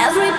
Every